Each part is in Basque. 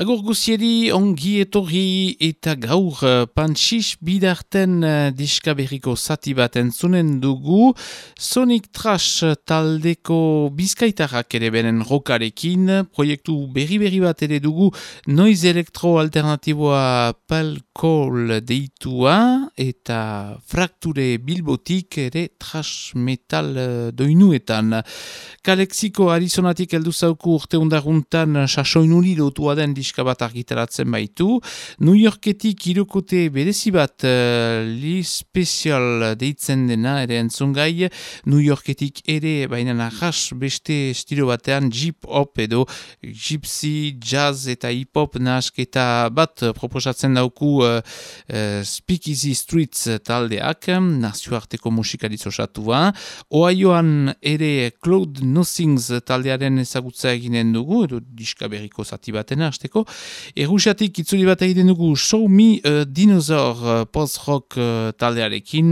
Agur guzieri ongi etorri eta gaur uh, pantxix bidarten uh, diska berriko zati bat entzunen dugu. Sonic Trash taldeko bizkaitarrak ere beren rokarekin, proiektu berri-berri bat ere dugu noiz elektro alternatiboa palkol deitua eta frakture bilbotik ere trash metal uh, doinuetan. Kalexiko Arizonatik heldu zauku urte undaruntan sasoinuri lotua den diska bat argitaratzen baitu. New Yorketik irukote berezi bat uh, li special deitzen dena ere entzungai. New Yorketik ere baina narras beste estilo batean jeep hop edo gypsy, jazz eta hip hop nasketa bat proposatzen dauku uh, uh, Speakeasy Streets taldeak, nazioarteko musikariz osatua. Oaioan ere Claude Nothings taldearen ezagutza eginen dugu, edo diska berriko zati batena hasteko. Errusiatik itzuli bat egiten dugu Show Me a Dinosaur uh, post-rock uh, taldearekin,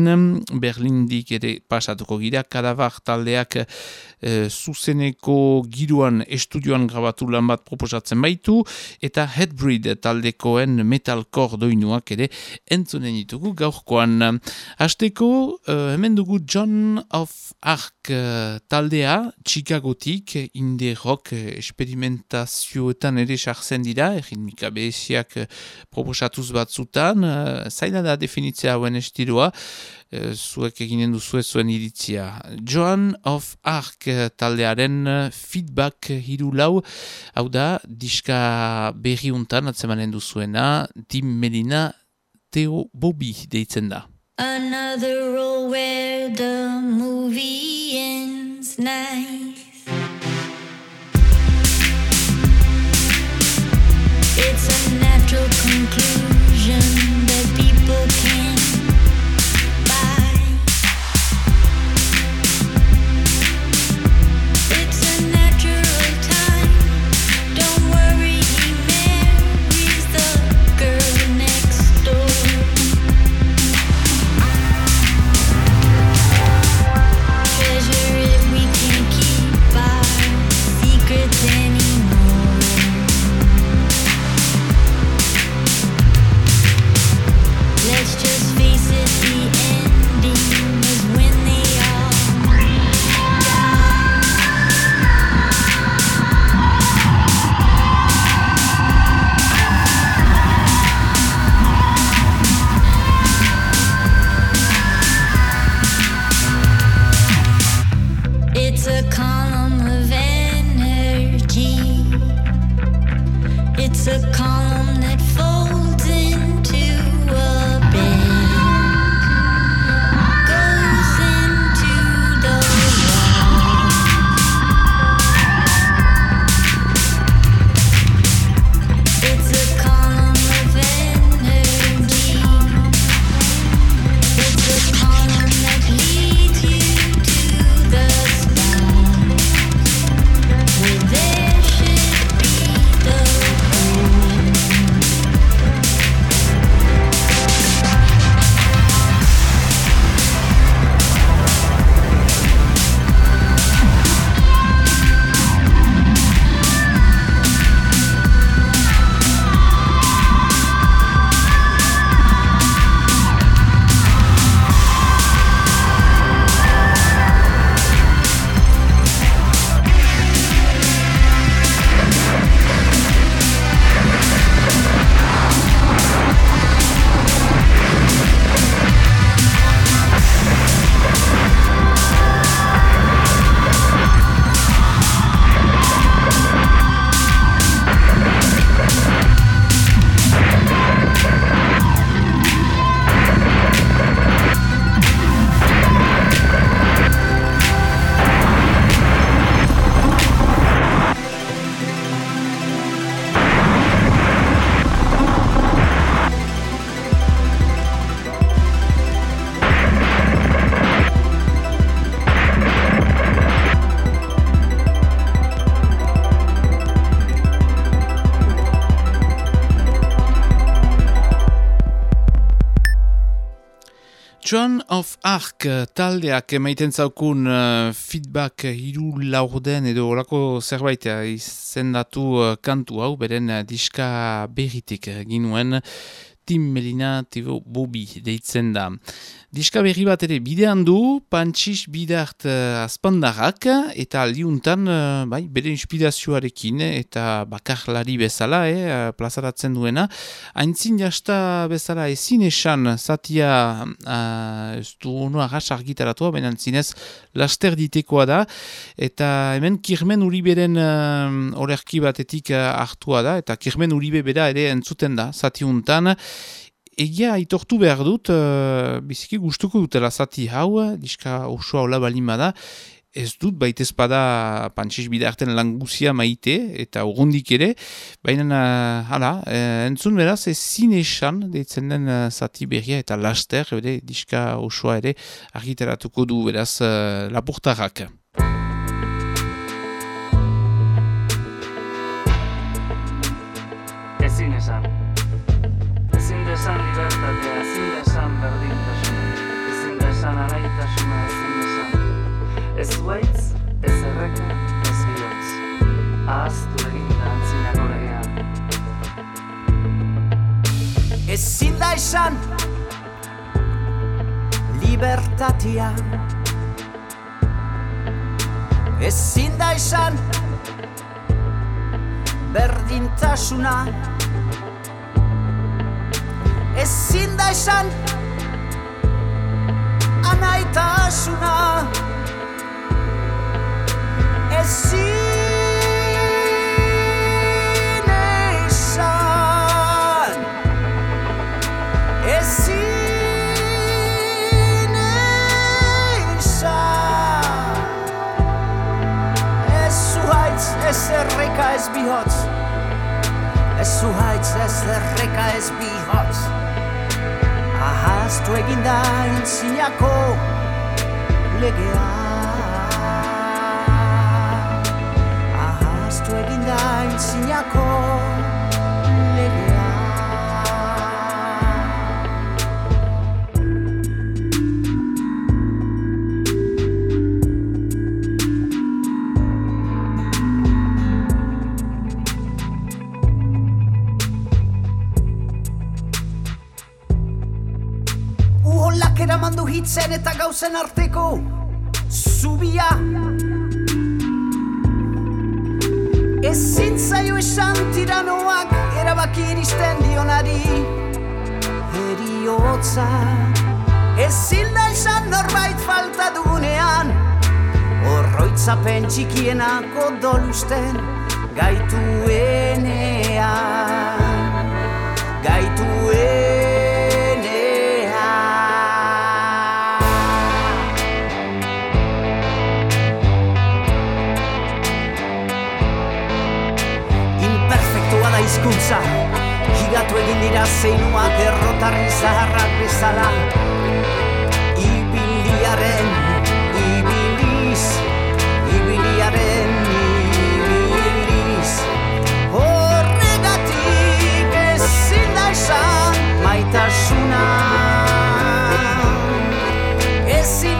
Berlindik ere pasatuko gira, kadavar taldeak uh, zuzeneko giruan estudioan grabatu lan bat proposatzen baitu, eta Headbreed taldekoen metalcore doinuak ere entzunen ditugu gaurkoan. Hasteko, uh, hemen dugu John of Arc uh, taldea, Chicagotik, indie rock experimentazioetan ere sartzen dira, egin mika beheziak eh, proposatuz batzutan, uh, zaila da definitzea hauen estiloa, uh, zuek eginen duzu zuen iritzia. Joan of Arc taldearen feedback hiru lau, hau da, diska berri untan, atzemanen duzuena, Tim Melina Theo Bobby deitzen da. Another role where the movie ends nice. It's a natural conclusion that people can taldeak emaiten zaukun uh, feedback hiru laurden edo olako zerbait uh, izendatu uh, kantu hau, beren uh, diska berritik ginuen Tim Melina Tibo Bobi deitzen da. Diska berri bat ere bidean du, pantxix bidart uh, azpandarrak, eta liuntan, uh, bai, bere inspirazioarekin, eta bakarlari bezala, eh, plazaratzen duena. Aintzin jasta bezala ezin esan, zatia, uh, ez du hono agas argitaratua, baina zinez laster ditekoa da, eta hemen kirmen uriberen uh, orerki batetik uh, hartua da, eta kirmen uribe bera ere entzuten da, zatiuntan, egia aitortu behar dut, uh, biziki gustuko dutela zati hau, diska osoa hola balima da, ez dut baita espada pantxez bidarten languzia maite eta urundik ere, baina uh, hala, uh, entzun beraz ez zine esan deitzen den uh, zati berria eta laster, ere, diska osoa ere argiteratuko du beraz uh, lapurtarrak. Ez zuaitz, ez erreka, ez bihotz. Ahaztu egin da antzinako legean. Ezin da esan Libertatia Ezin da esan Berdintasuna Ezin da esan Anaitasuna Ez zuhaitz ez erreka ez bihotz. Ez zuhaitz ez erreka ez bihotz. Ahaztu eginda intzinako legea eginda intzinako legea. Uholak eraman du hitzen eta gauzen arteko Zubia Ezin zaio esan tiranoak erabaki iristen dionari. Heriotza Ezin da esan norbait falta dugunean. Horroitzapen txikienak odolusten Gaituenean Gaituenean Dira zeinuak errotarri zaharrak bezala. Ibiliaren, ibiliz Ibiliaren, ibiliz. Horregatik ezin da esan maitasuna. Ezin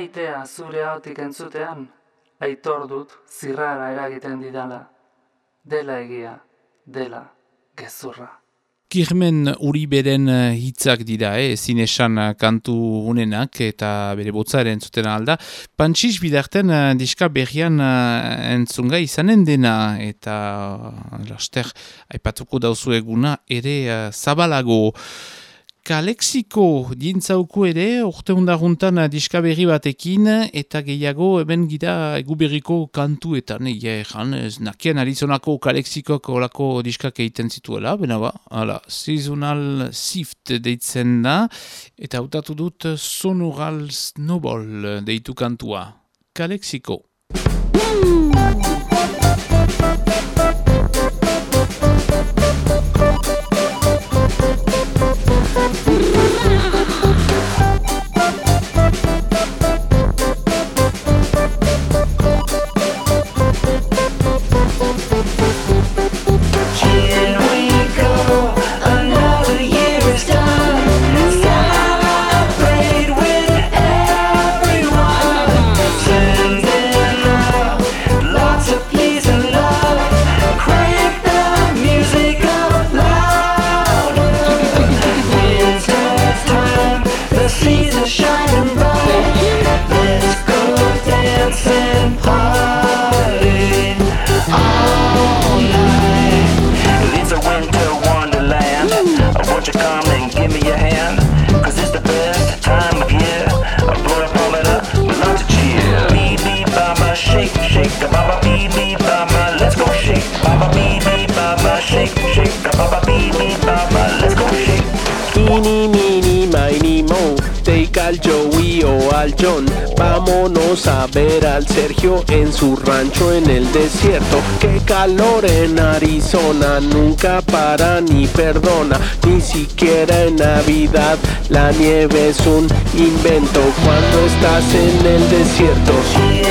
maitea zure ahotik entzutean, aitor dut zirrara eragiten didala. Dela egia, dela gezurra. Kirmen Uriberen eh, hitzak dira, eh, ezin esan eh, kantu unenak eta bere botzaren zuten alda. Pantsiz bidarten eh, diska berrian entzunga izanen dena eta laster aipatuko dauzu eguna ere zabalago. Kalexiko dintzauku ere, urte hundaruntan diska berri batekin, eta gehiago hemen gira eguberriko kantuetan, egia ejan, ez nakian arizonako Kalexikok olako diskak egiten zituela, bena ba, ala, seasonal shift deitzen da, eta hautatu dut sonoral snowball deitu kantua. Kalexiko. Vámonos a ver al Sergio en su rancho en el desierto. Qué calor en Arizona, nunca para ni perdona. Ni siquiera en Navidad, la nieve es un invento. Cuando estás en el desierto.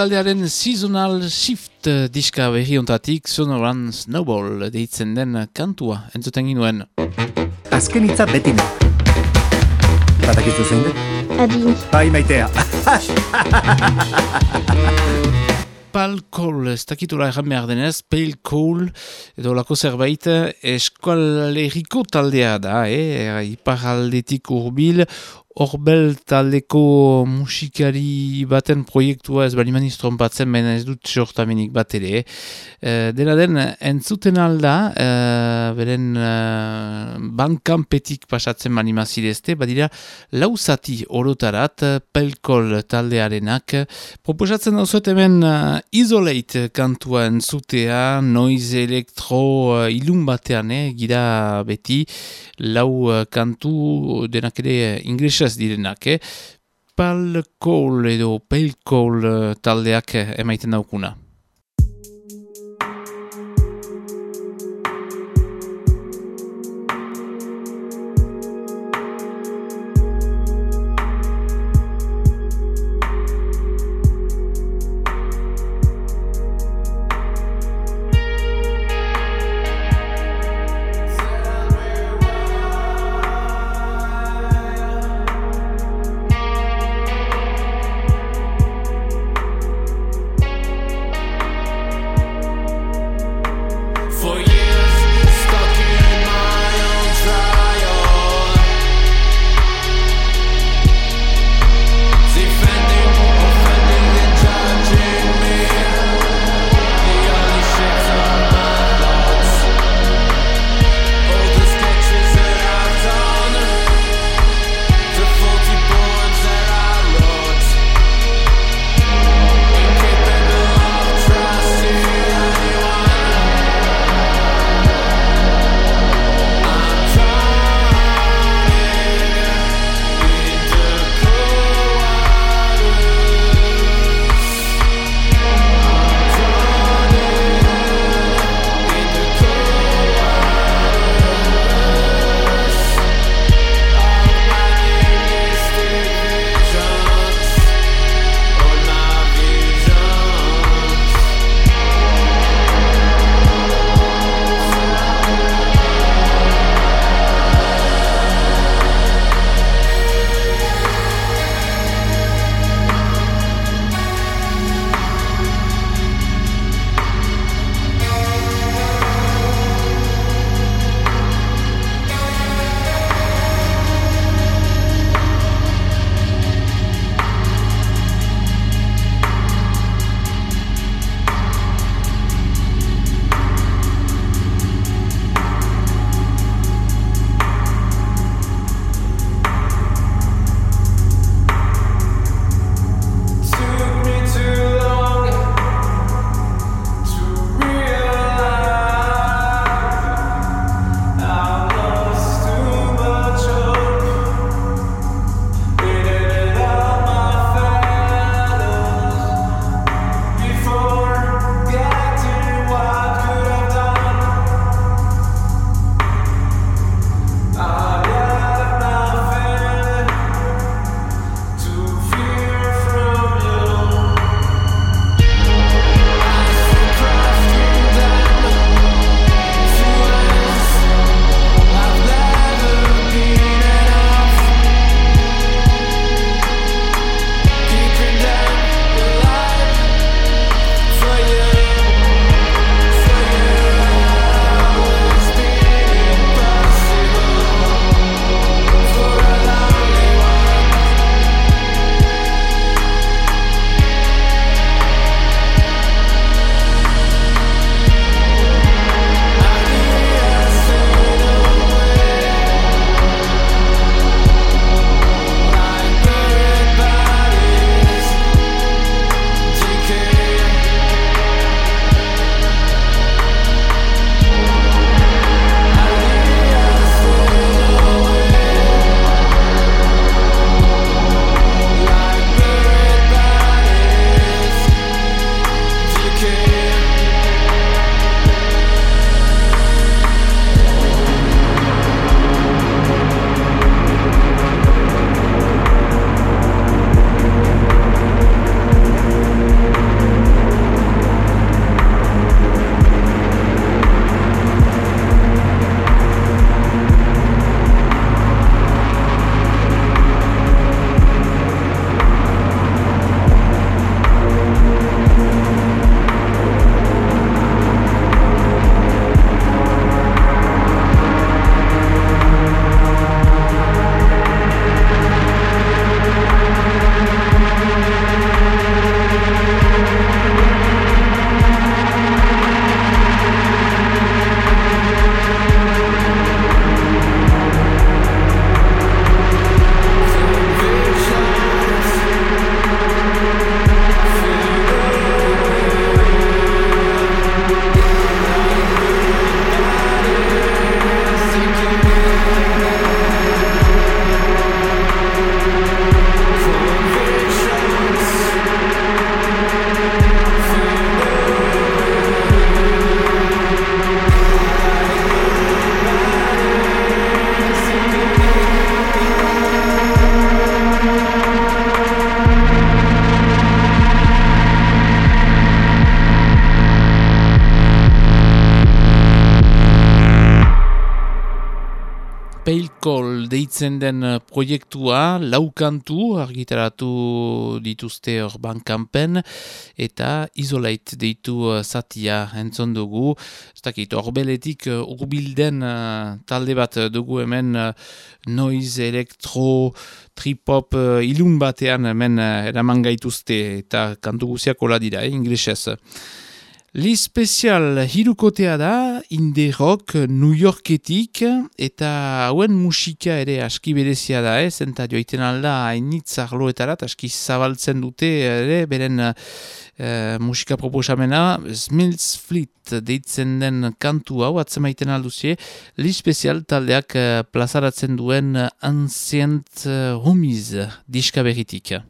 Taldearen seasonal shift diska berri ontatik sonoran snowball deitzen den kantua entzuten ginuen. Azken hitza beti ne. Badakizu zein dut? Adi. Bai maitea. Pal Cole, ez dakitula erran behar denez, Pale Cole, edo lako zerbait, eskualeriko taldea da, eh? iparaldetik urbil, Horbel taldeko musikari baten proiektua ez baliman iztrompatzen, baina ez dut sortamenik bat ere. E, dena den, entzuten alda, e, beren e, bankanpetik pasatzen balimazidezte, badira lauzati orotarat, pelkol taldearenak. Proposatzen dauzuet hemen uh, Isolate kantua entzutea, noise elektro ilun batean, eh, gira beti, lau kantu denak ere uh, inglesez direnak, eh? Pal edo Pale uh, taldeak eh, emaiten daukuna. Call deitzen den eh, proiektua, laukantu argitaratu dituzte hor bankanpen, eta Isolate deitu eh, zatia entzon dugu. Ez dakit, horbeletik uh, urbilden uh, talde bat dugu hemen uh, noise, elektro, trip-hop uh, ilun batean hemen uh, eraman gaituzte, eta kantu guziak hola dira, eh, inglesez. Li hirukotea da, indie rock New Yorketik, eta hauen musika ere aski berezia da, ez, eta joiten alda hainitz arloetarat, aski zabaltzen dute ere, beren eh, musika proposamena, Smills Fleet deitzen den kantu hau, atzemaiten alduzie, li spezial taldeak eh, plazaratzen duen Ancient uh, Homies diska berritik.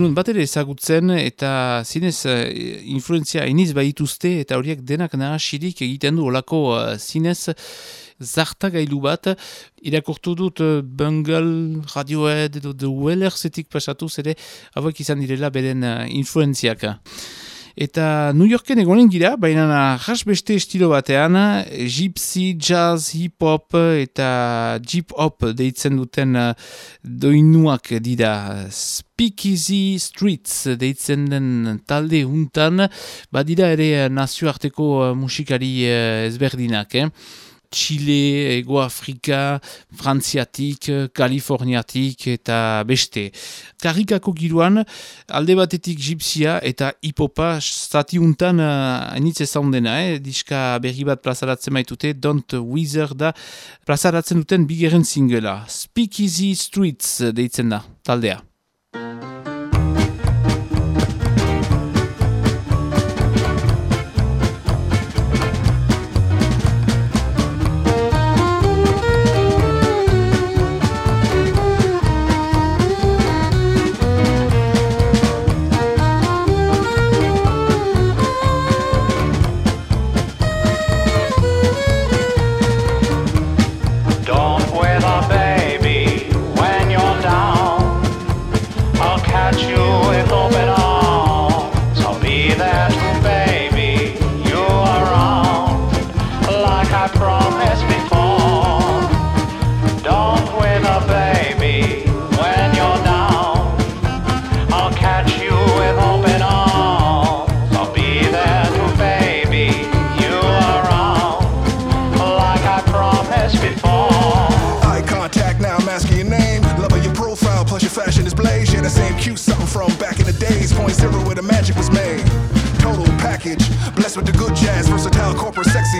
nuen bat ere ezagutzen eta zinez eh, uh, influenzia eniz baituzte eta horiek denak nahasirik egiten du olako uh, zinez zarta gailu bat, irakortu dut eh, Bungle, Radiohead edo The Wellersetik pasatu zede hauek izan direla beren uh, influenziaka eta New Yorken egonen gira, baina jasbeste estilo batean, gypsy, jazz, hip-hop eta jip-hop deitzen duten eh, doinuak dira Speakeasy Streets deitzen den talde huntan, badira ere nazioarteko eh, musikari eh, ezberdinak, eh? Chile, Ego Afrika, Frantziatik, Kaliforniatik eta beste. Karikako giroan alde batetik gipsia eta hipopa zatiuntan eh, hainitze uh, zaundena, eh? diska berri bat plazaratzen maitute, Don't Wizard da plazaratzen duten bigeren singela. Speak Easy Streets deitzen da, taldea.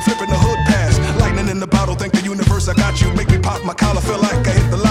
flipping the hood pass. Lightning in the bottle, thank the universe I got you. Make me pop my collar, feel like I hit the light.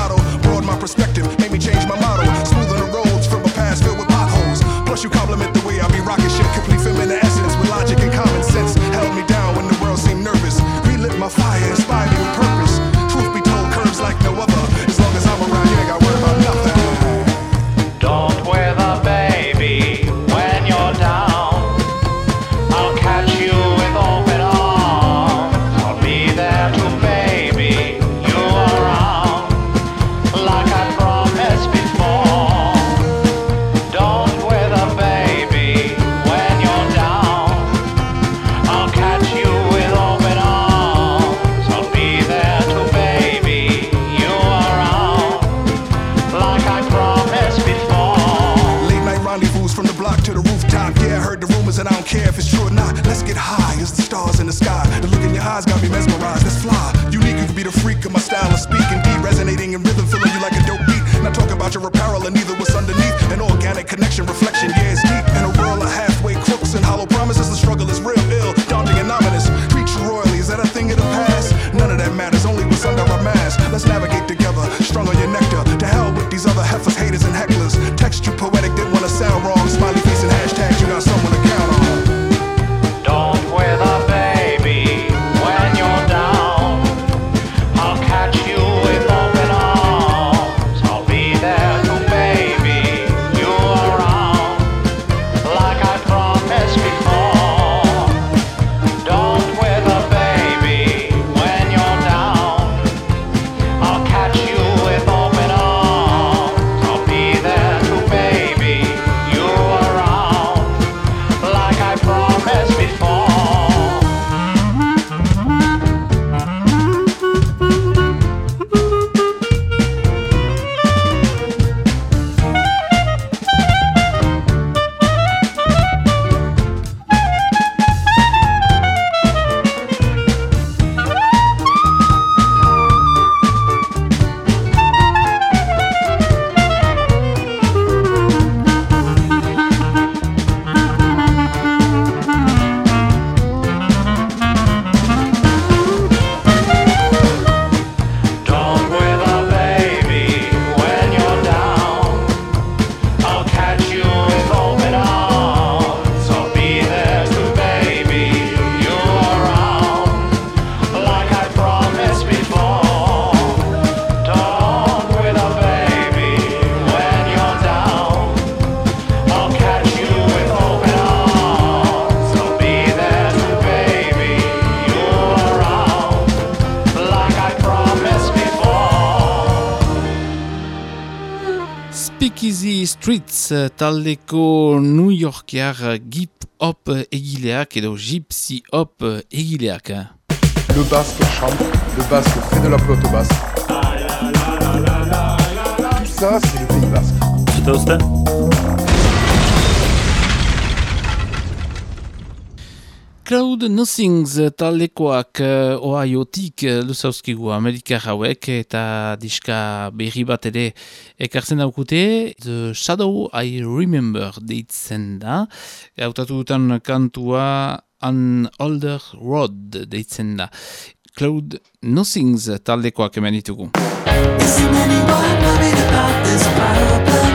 izeneko New Yorkar Gip Hop egileak edo Gypsy Hop egileak. Le basque chante, le basque fait de la pelote basse. Tout ça, c'est le Pays basque. Cloud Nothings talekoak uh, eh, oaiotik uh, eh, luzauskigu Amerikar hauek eta diska berri bat ere ekartzen daukute. The Shadow I Remember deitzen da. Hautatu dutan kantua An Older Road deitzen da. Cloud Nothings talekoak hemen ditugu. Is there anyone about this problem?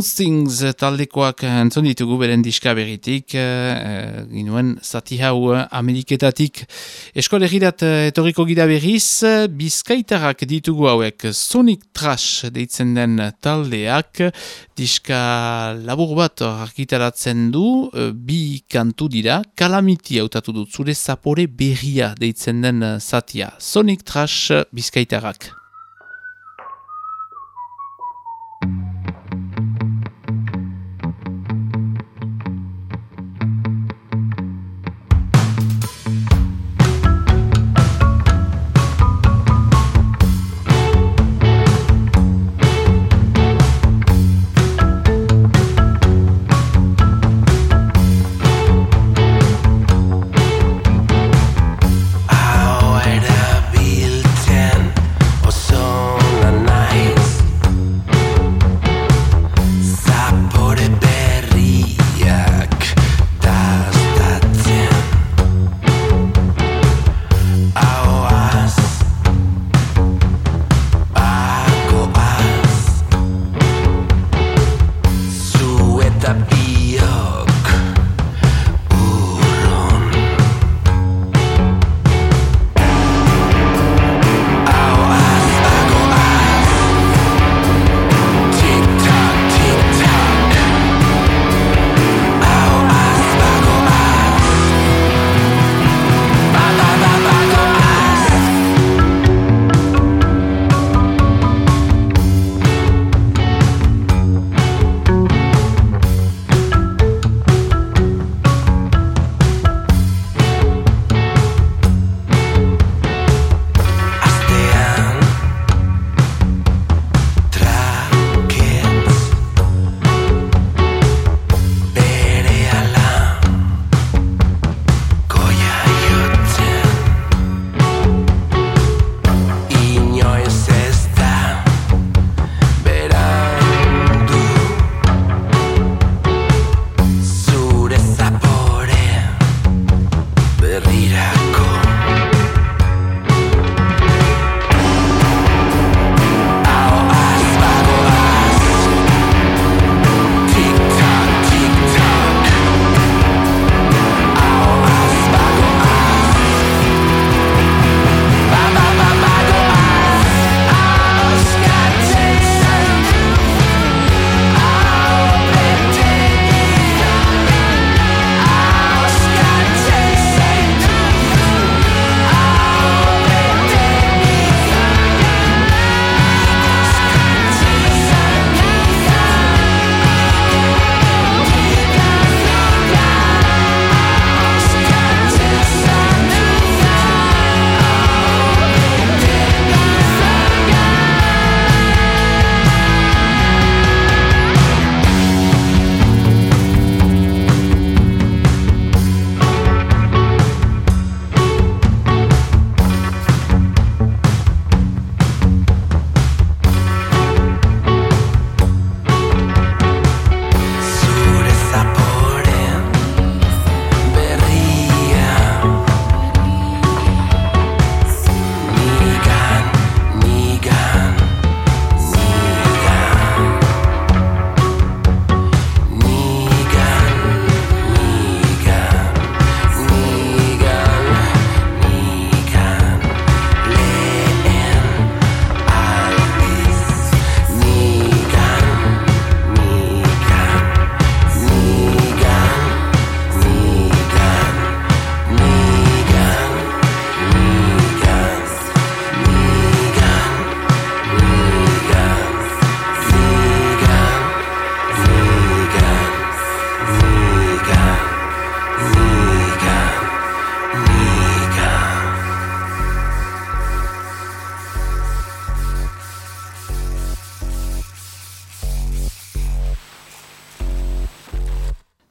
Smoothings eh, taldekoak eh, entzun ditugu beren diska berritik, e, ginuen zati hau Ameriketatik. Eskolegirat etorriko gida berriz, bizkaitarak ditugu hauek Sonic Trash deitzen den taldeak, diska labur bat argitaratzen du, bi kantu dira, kalamiti hautatu dut, zure zapore berria deitzen den zatia. Sonic Trash bizkaitarak.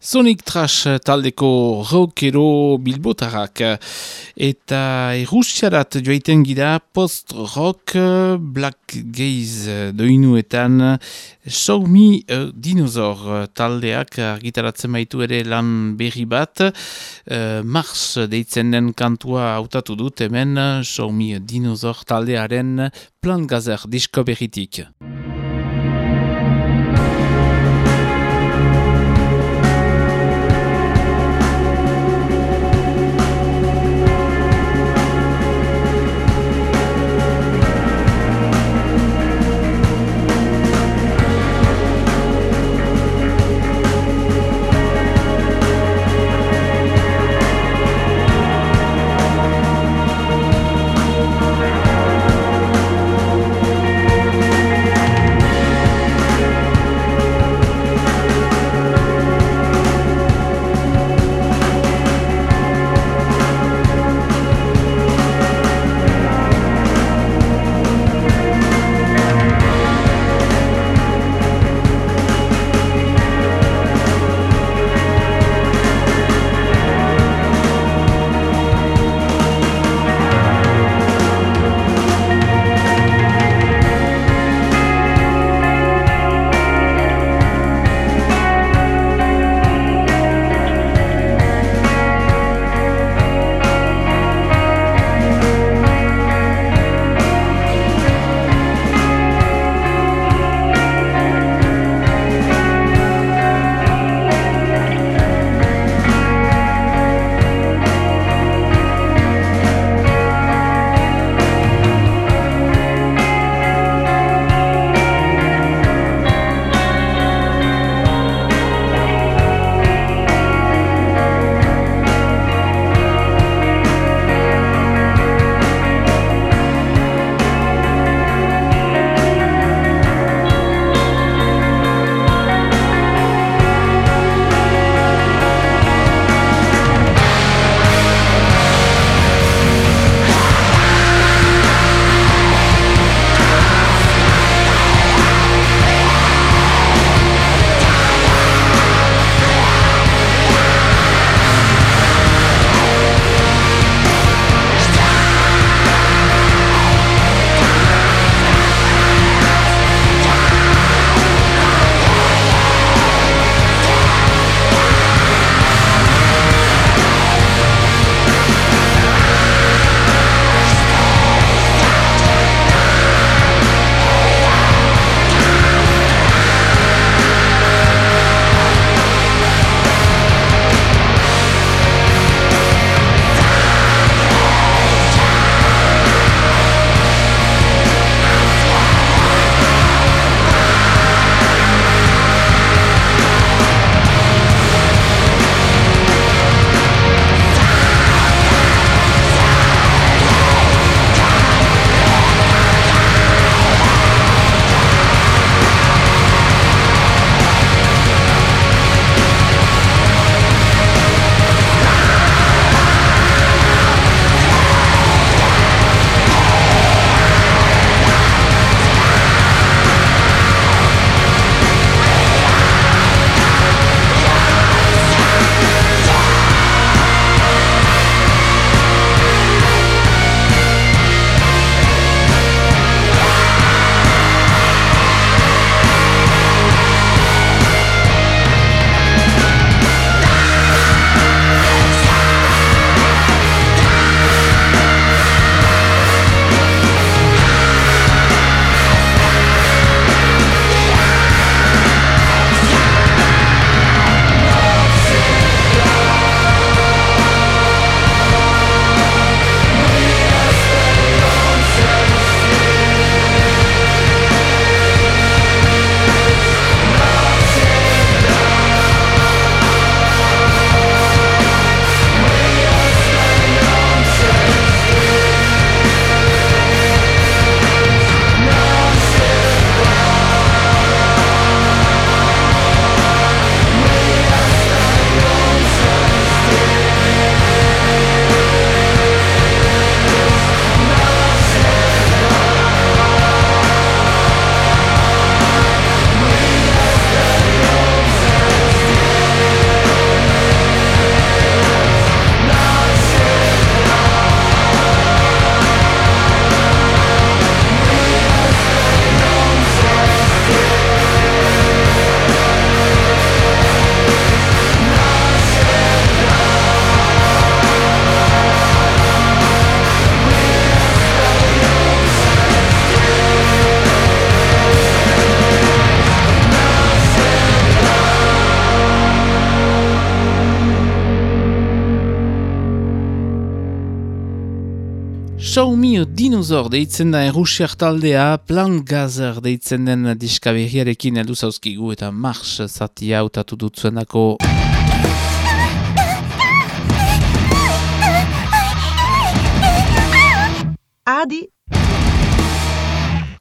Sonic Trash taldeko rockero bilbotarrak eta errusiarat joaiten gira post-rock Black Gaze doinuetan Show Me a Dinosaur taldeak argitaratzen baitu ere lan berri bat uh, Mars deitzen den kantua hautatu dut hemen Show Me Dinosaur taldearen plan gazer disko berritik. Dinosaur deitzen da Errusiak taldea, Plant Gazer deitzen den diskaberriarekin heldu zauzkigu eta Mars zati hautatu dutzuenako. Adi,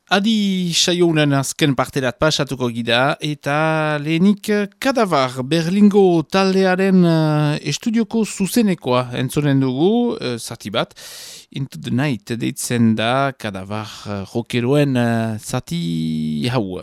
Adi saionen azken parterat pasatuko gida eta lehenik kadavar Berlingo taldearen uh, estudioko zuzenekoa entzonen dugu, uh, zati bat, Into the Night deitzen da kadavar uh, rockeroen uh, zati hau.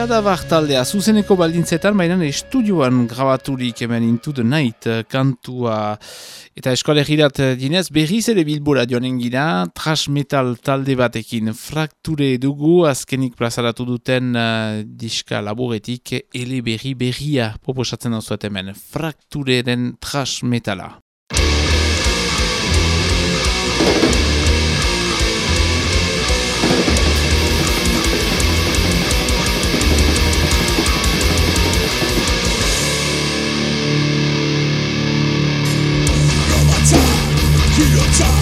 Kadabar taldea zuzeneko baldintzetan, baina estudioan grabaturik hemen Into the Night eh, kantua. Eta eskolegirat dinez berriz ere bilbora joanen gira trash metal talde batekin. Frakture dugu azkenik plazaratu duten uh, diska laboretik ele berri berria proposatzen hau hemen. Fraktureren trash metala. your time.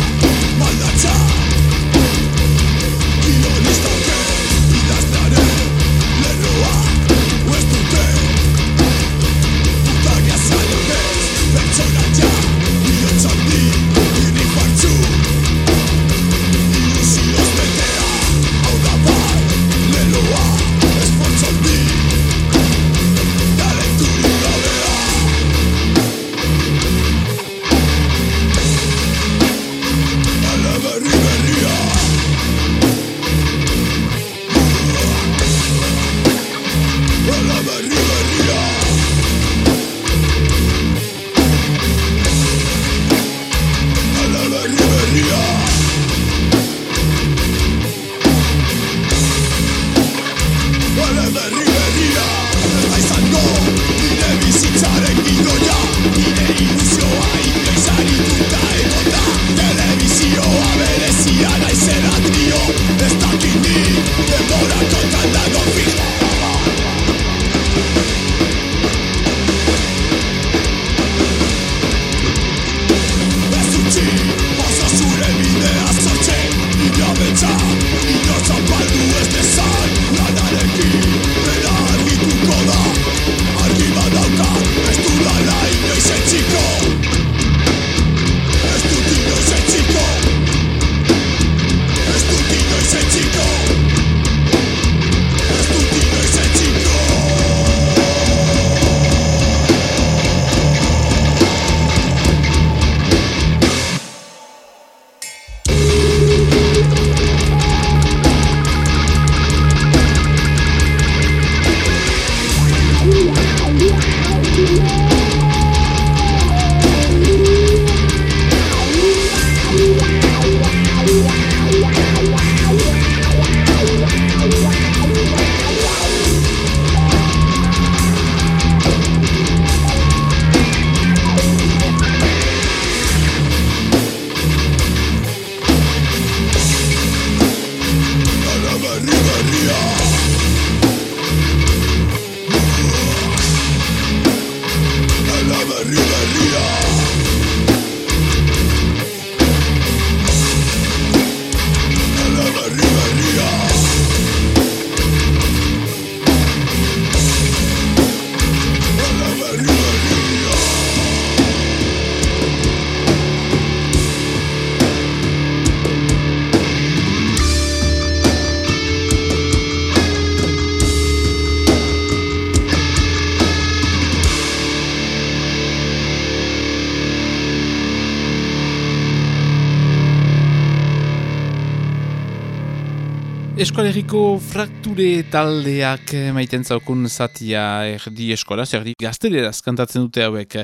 Eskolegiko frakture taldeak maiten zaukun zatia erdi eskola, erdi gazteleraz kantatzen dute hauek.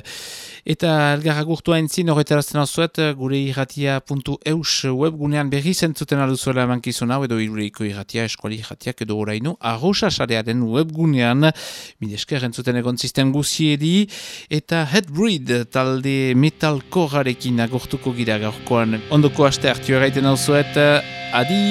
Eta elgarra gurtua entzin horretarazten azuet, gure irratia.eus webgunean berri zentzuten alduzuela emankizun hau, edo irureiko irratia, eskuali irratiak edo oraino, arrosa sarearen webgunean, midesker entzuten egon zisten guziedi, eta Headbreed talde metalkorarekin agurtuko gira gaurkoan. Ondoko aste hartu erraiten alzuet, adi!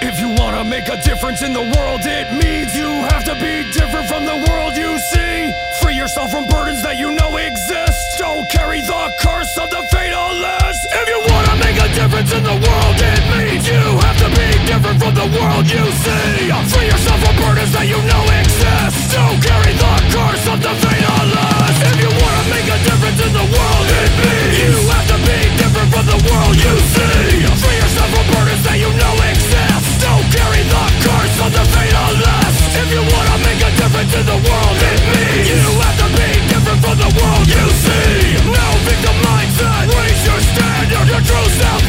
If you wanna make a difference in the world, it means you have to be different from the world you see. Free yourself from burdens that you know exist. Don't carry the curse of the fatalist. If you wanna make a difference in the world, it means you have to be different from the world you see. Free yourself from burdens that you know exist. Don't carry the curse of the fatalist. If you wanna make a difference in the world, it means you have to be different from the world you see. Free yourself from burdens that you know exist. In the world It means you have to be different from the world you see. No victim mindset Raise your standard Your true self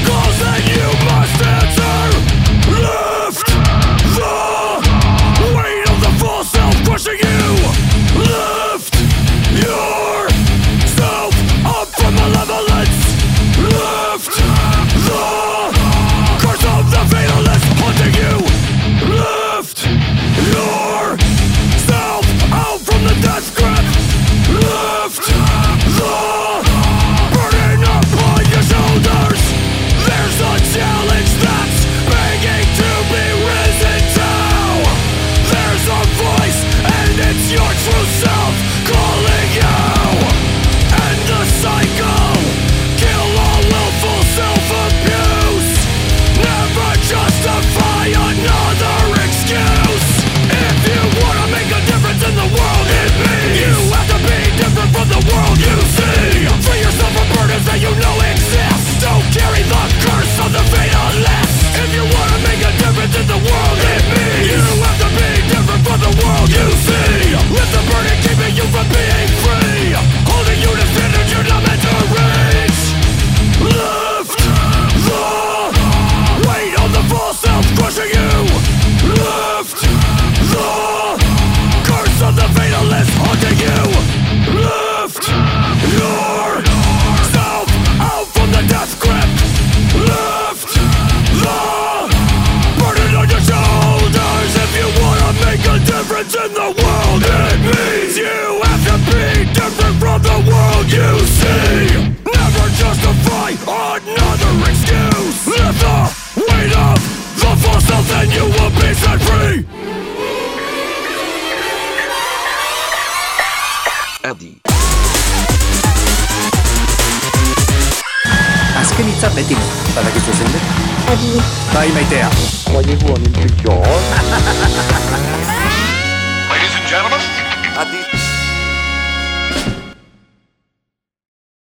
Hitza beti. Badakizu zein den? Adi. Bai maitea. Ladies and gentlemen, Adi.